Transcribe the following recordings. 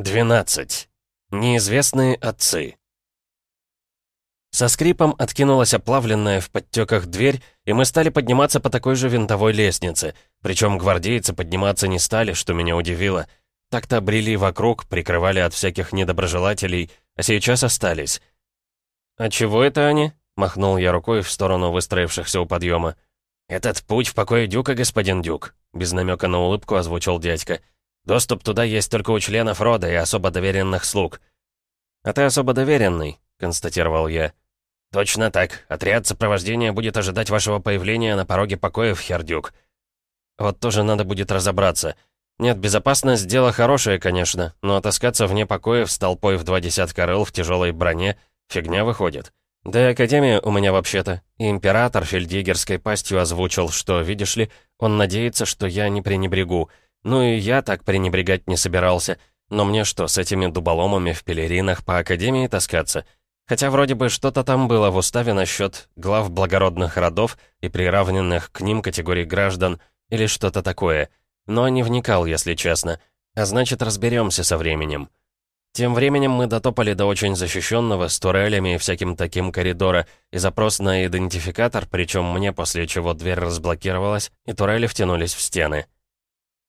12. Неизвестные отцы. Со скрипом откинулась оплавленная в подтеках дверь, и мы стали подниматься по такой же винтовой лестнице. Причем гвардейцы подниматься не стали, что меня удивило. Так-то брели вокруг, прикрывали от всяких недоброжелателей, а сейчас остались. «А чего это они?» — махнул я рукой в сторону выстроившихся у подъема. «Этот путь в покое Дюка, господин Дюк», — без намека на улыбку озвучил дядька. Доступ туда есть только у членов рода и особо доверенных слуг». «А ты особо доверенный», — констатировал я. «Точно так. Отряд сопровождения будет ожидать вашего появления на пороге покоев, Хердюк». «Вот тоже надо будет разобраться. Нет, безопасность — дело хорошее, конечно, но отаскаться вне покоев с толпой в два десятка рыл в тяжелой броне — фигня выходит. Да и Академия у меня вообще-то. И император фельдъегерской пастью озвучил, что, видишь ли, он надеется, что я не пренебрегу». Ну и я так пренебрегать не собирался. Но мне что, с этими дуболомами в пелеринах по Академии таскаться? Хотя вроде бы что-то там было в уставе насчет глав благородных родов и приравненных к ним категорий граждан, или что-то такое. Но не вникал, если честно. А значит, разберемся со временем. Тем временем мы дотопали до очень защищенного, с турелями и всяким таким коридора, и запрос на идентификатор, причем мне, после чего дверь разблокировалась, и турели втянулись в стены.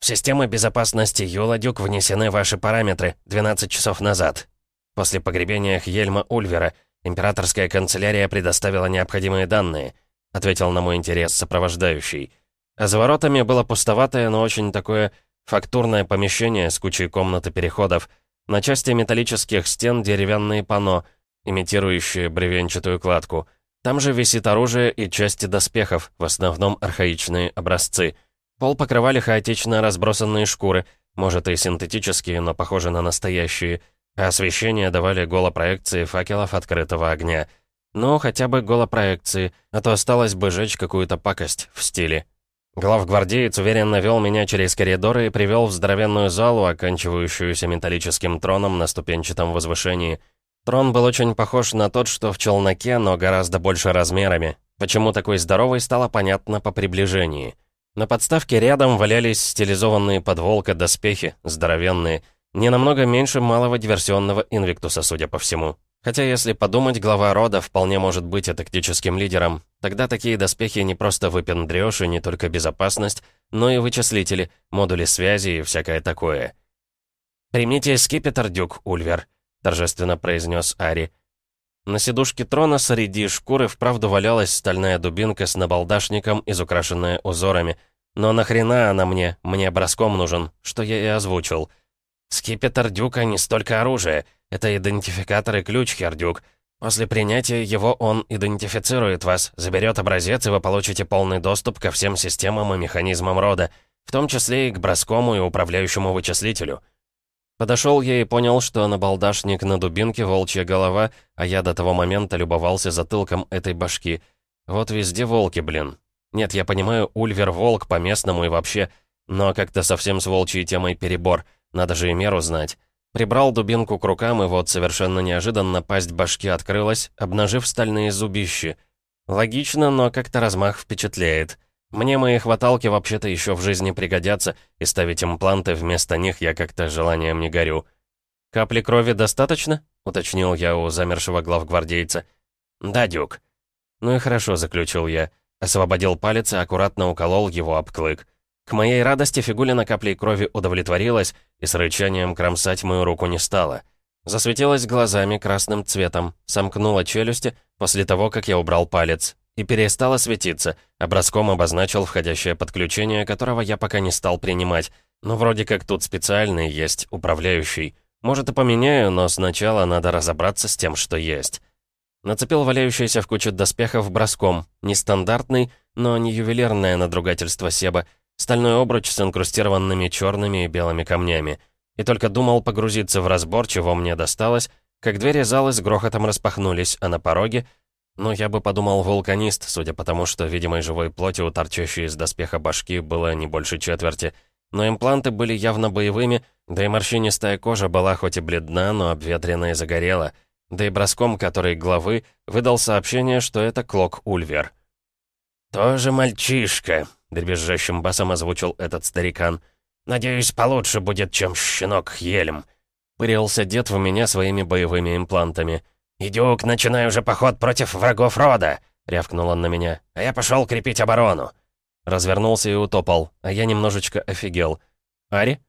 В систему безопасности Юладюк внесены ваши параметры 12 часов назад. После погребения Хельма Ульвера императорская канцелярия предоставила необходимые данные, ответил на мой интерес сопровождающий. А за воротами было пустоватое, но очень такое фактурное помещение с кучей комнат и переходов. На части металлических стен деревянные панно, имитирующие бревенчатую кладку. Там же висит оружие и части доспехов, в основном архаичные образцы — Пол покрывали хаотично разбросанные шкуры, может и синтетические, но похожи на настоящие, а освещение давали голопроекции факелов открытого огня. Ну, хотя бы голопроекции, а то осталось бы жечь какую-то пакость в стиле. Главгвардеец уверенно вел меня через коридоры и привел в здоровенную залу, оканчивающуюся металлическим троном на ступенчатом возвышении. Трон был очень похож на тот, что в челноке, но гораздо больше размерами. Почему такой здоровый, стало понятно по приближении. На подставке рядом валялись стилизованные под волка доспехи, здоровенные, не намного меньше малого диверсионного инвиктуса, судя по всему. Хотя, если подумать, глава рода вполне может быть и тактическим лидером. Тогда такие доспехи не просто выпендрёшь и не только безопасность, но и вычислители, модули связи и всякое такое. «Примите скипетр, дюк, Ульвер», — торжественно произнес Ари. На сидушке трона среди шкуры вправду валялась стальная дубинка с набалдашником, изукрашенная узорами, но нахрена она мне? Мне броском нужен, что я и озвучил. Скипетр Дюка не столько оружие. Это идентификатор и ключ, Хердюк. После принятия его он идентифицирует вас, заберет образец, и вы получите полный доступ ко всем системам и механизмам рода, в том числе и к броскому и управляющему вычислителю. Подошел я и понял, что на балдашник на дубинке волчья голова, а я до того момента любовался затылком этой башки. Вот везде волки, блин. Нет, я понимаю, Ульвер волк по-местному и вообще, но как-то совсем с волчьей темой перебор, надо же и меру знать. Прибрал дубинку к рукам, и вот совершенно неожиданно пасть башки открылась, обнажив стальные зубищи. Логично, но как-то размах впечатляет. Мне мои хваталки вообще-то еще в жизни пригодятся, и ставить импланты вместо них я как-то желанием не горю. «Капли крови достаточно?» — уточнил я у замершего главгвардейца. «Да, Дюк». «Ну и хорошо», — заключил я. Освободил палец и аккуратно уколол его об клык. К моей радости фигулина каплей крови удовлетворилась и с рычанием кромсать мою руку не стала. Засветилась глазами красным цветом, сомкнула челюсти после того, как я убрал палец, и перестала светиться, образком обозначил входящее подключение, которого я пока не стал принимать, но вроде как тут специальный есть, управляющий. Может и поменяю, но сначала надо разобраться с тем, что есть. Нацепил валяющийся в кучу доспехов броском. Нестандартный, но не ювелирное надругательство Себа. Стальной обруч с инкрустированными черными и белыми камнями. И только думал погрузиться в разбор, чего мне досталось, как двери залы с грохотом распахнулись, а на пороге... Ну, я бы подумал вулканист, судя по тому, что видимой живой плоти у торчащей из доспеха башки было не больше четверти. Но импланты были явно боевыми, да и морщинистая кожа была хоть и бледна, но обветрена и загорела — да и броском который главы выдал сообщение, что это Клок Ульвер. «Тоже мальчишка», — дребезжащим басом озвучил этот старикан. «Надеюсь, получше будет, чем щенок Хельм. Пырился дед в меня своими боевыми имплантами. «Идюк, начинай уже поход против врагов рода!» — рявкнул он на меня. «А я пошел крепить оборону!» Развернулся и утопал, а я немножечко офигел. «Ари?»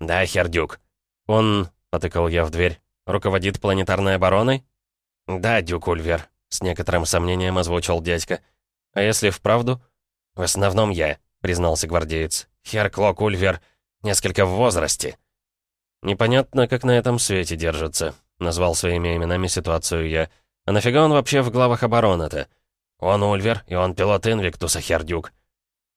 «Да, Хер Дюк». «Он...» — потыкал я в дверь. «Руководит планетарной обороной?» «Да, Дюк Ульвер», — с некоторым сомнением озвучил дядька. «А если вправду?» «В основном я», — признался гвардеец. «Хер Клок Ульвер несколько в возрасте». «Непонятно, как на этом свете держится», — назвал своими именами ситуацию я. «А нафига он вообще в главах обороны-то?» «Он Ульвер, и он пилот Инвиктуса, Хер Дюк».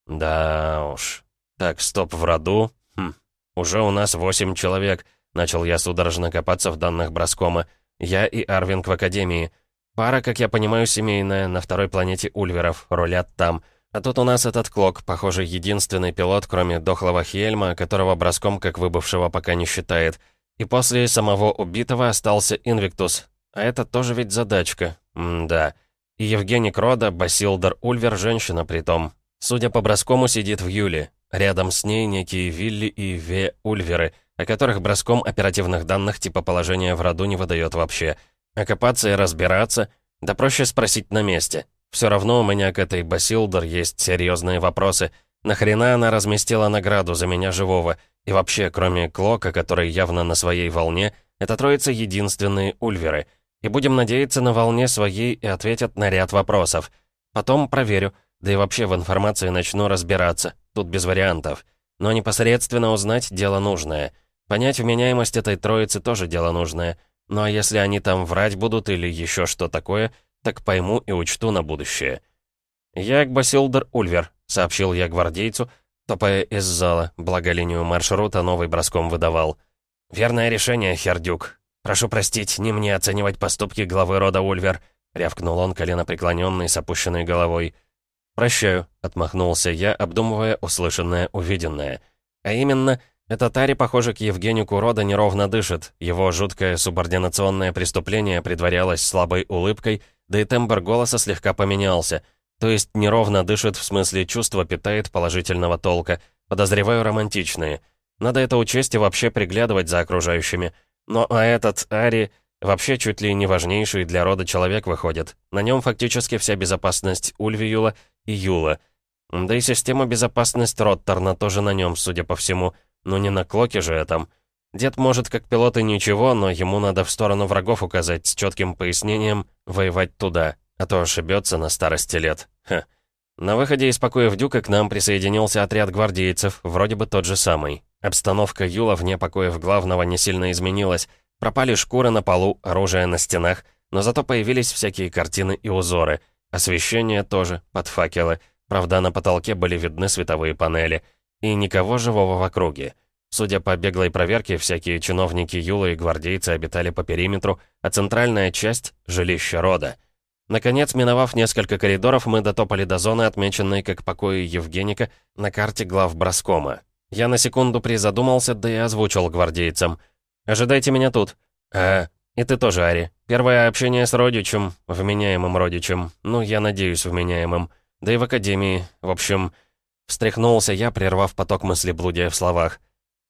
«Да уж. Так, стоп, в роду. Хм. Уже у нас восемь человек», — начал я судорожно копаться в данных Броскома. «Я и Арвинг в Академии. Пара, как я понимаю, семейная, на второй планете Ульверов, рулят там. А тут у нас этот Клок, похоже, единственный пилот, кроме дохлого Хельма, которого броском как выбывшего пока не считает. И после самого убитого остался Инвиктус. А это тоже ведь задачка. М-да. И Евгеник рода, Басилдер Ульвер, женщина притом. Судя по броскому, сидит в Юле. Рядом с ней некие Вилли и Ве Ульверы, о которых броском оперативных данных типа положения в роду не выдает вообще. Окопаться и разбираться? Да проще спросить на месте. Все равно у меня к этой Басилдер есть серьезные вопросы. Нахрена она разместила награду за меня живого? И вообще, кроме Клока, который явно на своей волне, это троица единственные ульверы. И будем надеяться на волне своей и ответят на ряд вопросов. Потом проверю, да и вообще в информации начну разбираться. Тут без вариантов. Но непосредственно узнать — дело нужное. Понять вменяемость этой троицы тоже дело нужное. Ну а если они там врать будут или еще что такое, так пойму и учту на будущее. «Я Басилдер Ульвер», — сообщил я гвардейцу, топая из зала, благо линию маршрута новый броском выдавал. «Верное решение, Хердюк. Прошу простить, не мне оценивать поступки главы рода Ульвер», — рявкнул он, колено преклоненный, с опущенной головой. «Прощаю», — отмахнулся я, обдумывая услышанное, увиденное. А именно, этот Ари, похоже, к Евгению Курода неровно дышит. Его жуткое субординационное преступление предварялось слабой улыбкой, да и тембр голоса слегка поменялся. То есть неровно дышит, в смысле чувства питает положительного толка. Подозреваю, романтичные. Надо это учесть и вообще приглядывать за окружающими. Но а этот Ари вообще чуть ли не важнейший для рода человек выходит. На нем фактически вся безопасность Ульвиюла и Юла. Да и система безопасности Роттерна тоже на нем, судя по всему. Ну не на Клоке же этом. Дед может как пилот и ничего, но ему надо в сторону врагов указать с четким пояснением «воевать туда», а то ошибется на старости лет. Ха. На выходе из покоев Дюка к нам присоединился отряд гвардейцев, вроде бы тот же самый. Обстановка Юла вне покоев главного не сильно изменилась. Пропали шкуры на полу, оружие на стенах, но зато появились всякие картины и узоры. Освещение тоже, под факелы. Правда, на потолке были видны световые панели — и никого живого в округе. Судя по беглой проверке, всякие чиновники Юла и гвардейцы обитали по периметру, а центральная часть — жилище рода. Наконец, миновав несколько коридоров, мы дотопали до зоны, отмеченной как покои Евгеника на карте глав Броскома. Я на секунду призадумался, да и озвучил гвардейцам. «Ожидайте меня тут». «А, и ты тоже, Ари. Первое общение с родичем, вменяемым родичем. Ну, я надеюсь, вменяемым. Да и в академии. В общем, Встряхнулся я, прервав поток мысли блудия в словах.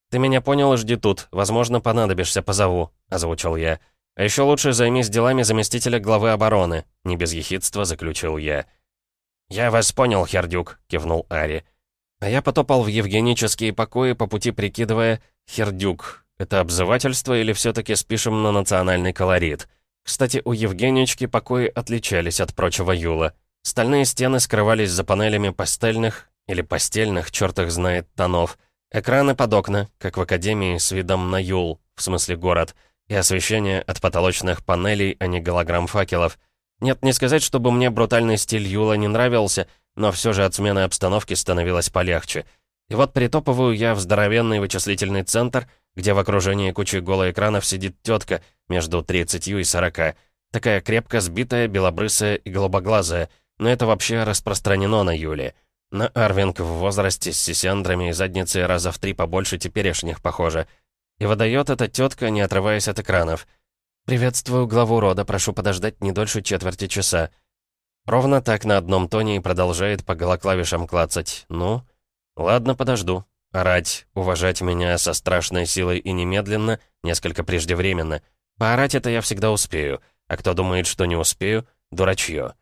«Ты меня понял жди тут. Возможно, понадобишься, позову», — озвучил я. «А еще лучше займись делами заместителя главы обороны», — не без ехидства заключил я. «Я вас понял, Хердюк», — кивнул Ари. А я потопал в евгенические покои, по пути прикидывая «Хердюк». Это обзывательство или все таки спишем на национальный колорит? Кстати, у Евгенички покои отличались от прочего Юла. Стальные стены скрывались за панелями пастельных, или постельных, черт их знает, тонов. Экраны под окна, как в академии, с видом на Юл, в смысле город, и освещение от потолочных панелей, а не голограмм факелов. Нет, не сказать, чтобы мне брутальный стиль Юла не нравился, но все же от смены обстановки становилось полегче. И вот притопываю я в здоровенный вычислительный центр, где в окружении кучи экранов сидит тетка между 30 и 40. Такая крепко сбитая, белобрысая и голубоглазая, но это вообще распространено на Юле. На Арвинг в возрасте с сисяндрами и задницей раза в три побольше теперешних, похоже. И выдает эта тетка, не отрываясь от экранов. «Приветствую главу рода, прошу подождать не дольше четверти часа». Ровно так на одном тоне и продолжает по голоклавишам клацать. «Ну, ладно, подожду». Орать, уважать меня со страшной силой и немедленно, несколько преждевременно. Поорать это я всегда успею, а кто думает, что не успею, дурачье.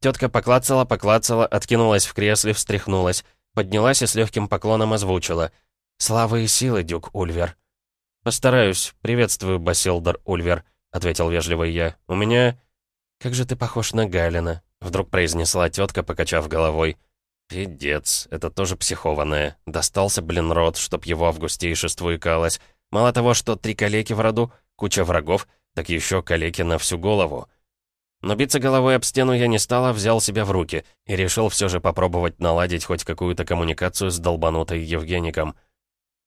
Тетка поклацала, поклацала, откинулась в кресле, встряхнулась, поднялась и с легким поклоном озвучила. «Слава и силы, дюк Ульвер». «Постараюсь. Приветствую, Басилдар Ульвер», — ответил вежливо я. «У меня...» «Как же ты похож на Галина», — вдруг произнесла тетка, покачав головой. «Пипец, это тоже психованное. Достался, блин, род, чтоб его августейшеству икалось. Мало того, что три калеки в роду, куча врагов, так еще калеки на всю голову». Но биться головой об стену я не стал, а взял себя в руки и решил все же попробовать наладить хоть какую-то коммуникацию с долбанутой Евгеником.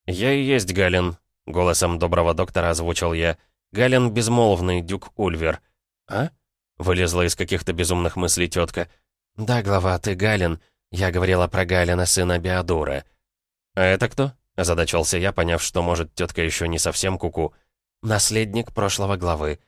«Я и есть Галин», — голосом доброго доктора озвучил я. «Галин безмолвный, дюк Ульвер». «А?» — вылезла из каких-то безумных мыслей тетка. «Да, глава, ты Галин. Я говорила про Галина, сына Биадура». «А это кто?» — озадачился я, поняв, что, может, тетка еще не совсем куку. -ку. «Наследник прошлого главы».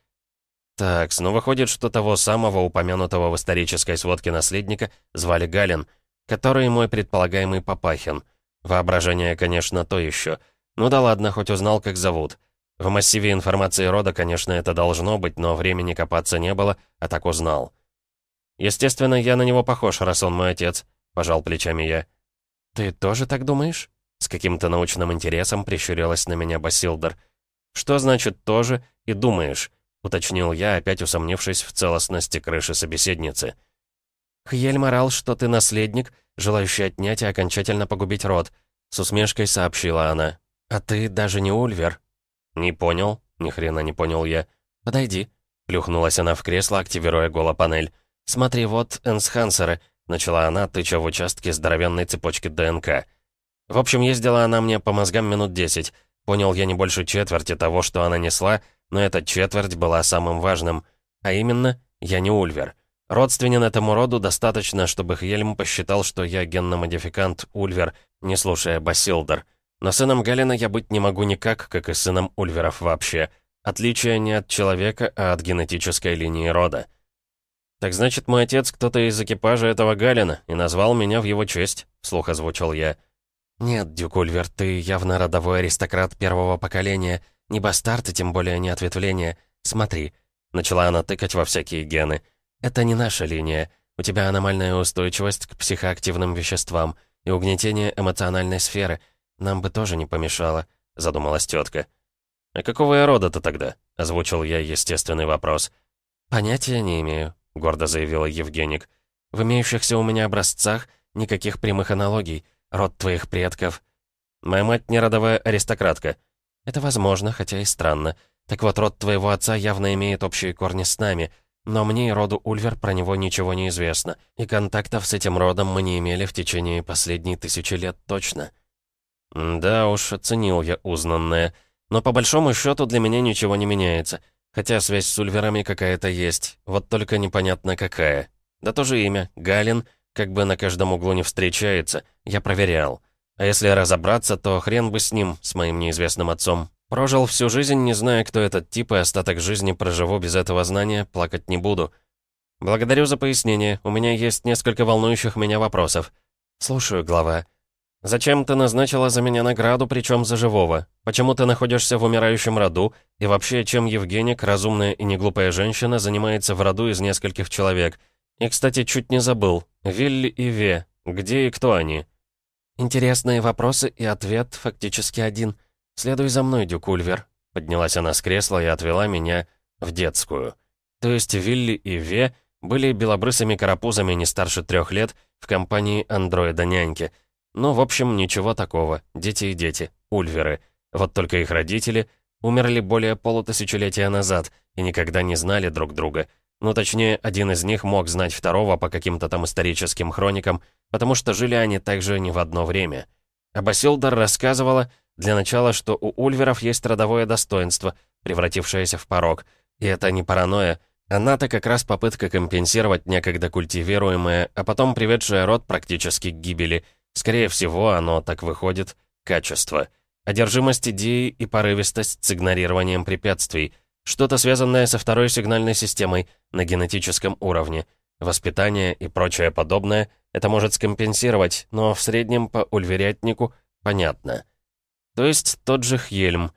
Так, снова выходит, что того самого упомянутого в исторической сводке наследника звали Галин, который мой предполагаемый Папахин. Воображение, конечно, то еще. Ну да ладно, хоть узнал, как зовут. В массиве информации рода, конечно, это должно быть, но времени копаться не было, а так узнал. Естественно, я на него похож, раз он мой отец, пожал плечами я. Ты тоже так думаешь? С каким-то научным интересом прищурилась на меня Басилдер. Что значит «тоже» и «думаешь»? — уточнил я, опять усомнившись в целостности крыши собеседницы. «Хьель морал, что ты наследник, желающий отнять и окончательно погубить род», — с усмешкой сообщила она. «А ты даже не Ульвер». «Не понял», — ни хрена не понял я. «Подойди», — плюхнулась она в кресло, активируя голопанель. «Смотри, вот энсхансеры», — начала она, тыча в участке здоровенной цепочки ДНК. В общем, ездила она мне по мозгам минут десять. Понял я не больше четверти того, что она несла, но эта четверть была самым важным. А именно, я не Ульвер. Родственен этому роду достаточно, чтобы Хельм посчитал, что я генно-модификант Ульвер, не слушая Басилдер. Но сыном Галина я быть не могу никак, как и сыном Ульверов вообще. Отличие не от человека, а от генетической линии рода. «Так значит, мой отец кто-то из экипажа этого Галина и назвал меня в его честь», — вслух озвучил я. «Нет, Дюк Ульвер, ты явно родовой аристократ первого поколения, не бастард и тем более не ответвление. Смотри». Начала она тыкать во всякие гены. «Это не наша линия. У тебя аномальная устойчивость к психоактивным веществам и угнетение эмоциональной сферы. Нам бы тоже не помешало», — задумалась тетка. «А какого я рода-то тогда?» — озвучил я естественный вопрос. «Понятия не имею», — гордо заявила Евгеник. «В имеющихся у меня образцах никаких прямых аналогий. Род твоих предков...» «Моя мать не родовая аристократка», «Это возможно, хотя и странно. Так вот, род твоего отца явно имеет общие корни с нами, но мне и роду Ульвер про него ничего не известно, и контактов с этим родом мы не имели в течение последней тысячи лет точно». «Да уж, оценил я узнанное. Но по большому счету для меня ничего не меняется. Хотя связь с Ульверами какая-то есть, вот только непонятно какая. Да тоже имя, Галин, как бы на каждом углу не встречается, я проверял». А если разобраться, то хрен бы с ним, с моим неизвестным отцом. Прожил всю жизнь, не зная, кто этот тип, и остаток жизни проживу без этого знания, плакать не буду. Благодарю за пояснение. У меня есть несколько волнующих меня вопросов. Слушаю, глава. Зачем ты назначила за меня награду, причем за живого? Почему ты находишься в умирающем роду? И вообще, чем Евгеник, разумная и неглупая женщина, занимается в роду из нескольких человек? И, кстати, чуть не забыл. Вилли и Ве. Где и кто они? «Интересные вопросы и ответ фактически один. Следуй за мной, Дюк Ульвер». Поднялась она с кресла и отвела меня в детскую. То есть Вилли и Ве были белобрысыми карапузами не старше трех лет в компании андроида-няньки. Ну, в общем, ничего такого. Дети и дети. Ульверы. Вот только их родители умерли более полутысячелетия назад и никогда не знали друг друга. Ну, точнее, один из них мог знать второго по каким-то там историческим хроникам, потому что жили они также не в одно время. А Басилдар рассказывала, для начала, что у Ульверов есть родовое достоинство, превратившееся в порог. И это не паранойя. Она-то как раз попытка компенсировать некогда культивируемое, а потом приведшее род практически к гибели. Скорее всего, оно так выходит, качество. Одержимость идеей и порывистость с игнорированием препятствий. Что-то связанное со второй сигнальной системой на генетическом уровне. Воспитание и прочее подобное это может скомпенсировать, но в среднем по ульверятнику Понятно. То есть тот же Хельм.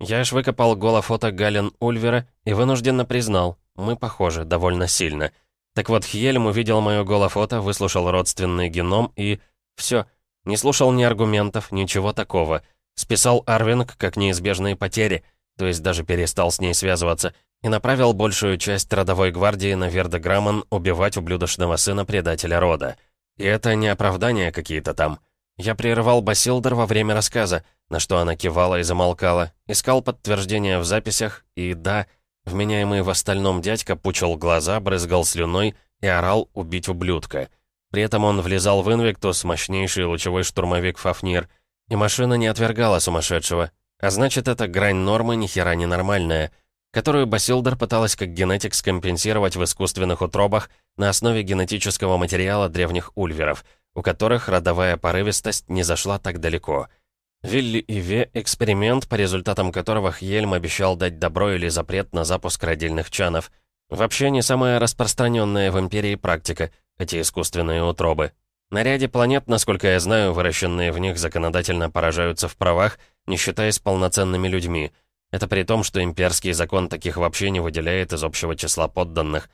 Я аж выкопал голофото Гален Ульвера и вынужденно признал, мы похожи довольно сильно. Так вот, Хельм увидел мое голофото, выслушал родственный геном и... все, Не слушал ни аргументов, ничего такого. Списал Арвинг как неизбежные потери, то есть даже перестал с ней связываться, и направил большую часть родовой гвардии на Верда Грамман убивать ублюдочного сына предателя рода. И это не оправдания какие-то там. Я прерывал Басилдер во время рассказа, на что она кивала и замолкала, искал подтверждения в записях, и да, вменяемый в остальном дядька пучил глаза, брызгал слюной и орал «убить ублюдка». При этом он влезал в Инвиктус, мощнейший лучевой штурмовик Фафнир, и машина не отвергала сумасшедшего. А значит, эта грань нормы ни хера не нормальная, которую Басилдер пыталась как генетик скомпенсировать в искусственных утробах на основе генетического материала древних ульверов, у которых родовая порывистость не зашла так далеко — Вилли и Ве — эксперимент, по результатам которого Хельм обещал дать добро или запрет на запуск родильных чанов. Вообще не самая распространенная в Империи практика, эти искусственные утробы. На ряде планет, насколько я знаю, выращенные в них законодательно поражаются в правах, не считаясь полноценными людьми. Это при том, что имперский закон таких вообще не выделяет из общего числа подданных.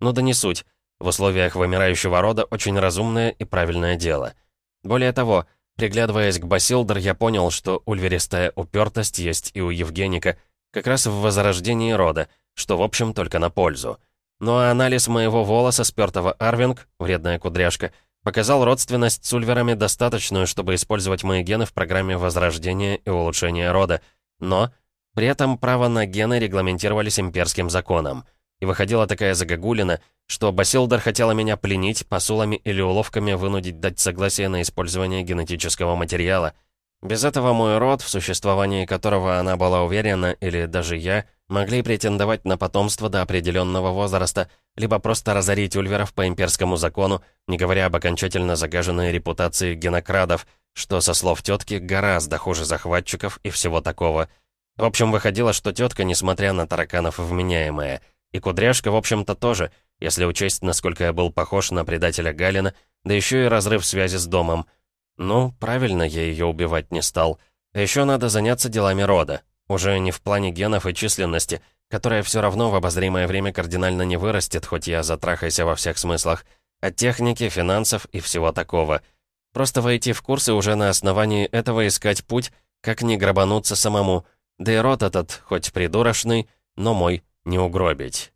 Ну да не суть. В условиях вымирающего рода очень разумное и правильное дело. Более того, Приглядываясь к Басилдер, я понял, что ульверистая упертость есть и у Евгеника, как раз в возрождении рода, что, в общем, только на пользу. Ну а анализ моего волоса, спёртого Арвинг, вредная кудряшка, показал родственность с ульверами достаточную, чтобы использовать мои гены в программе возрождения и улучшения рода. Но при этом право на гены регламентировались имперским законом. И выходила такая загогулина, что Басилдер хотела меня пленить, посулами или уловками вынудить дать согласие на использование генетического материала. Без этого мой род, в существовании которого она была уверена, или даже я, могли претендовать на потомство до определенного возраста, либо просто разорить ульверов по имперскому закону, не говоря об окончательно загаженной репутации генокрадов, что, со слов тетки, гораздо хуже захватчиков и всего такого. В общем, выходило, что тетка, несмотря на тараканов, вменяемая — и Кудряшка, в общем-то, тоже, если учесть, насколько я был похож на предателя Галина, да еще и разрыв связи с домом. Ну, правильно, я ее убивать не стал. А еще надо заняться делами рода. Уже не в плане генов и численности, которая все равно в обозримое время кардинально не вырастет, хоть я затрахайся во всех смыслах, от техники, финансов и всего такого. Просто войти в курсы уже на основании этого искать путь, как не грабануться самому. Да и род этот, хоть придурочный, но мой не угробить.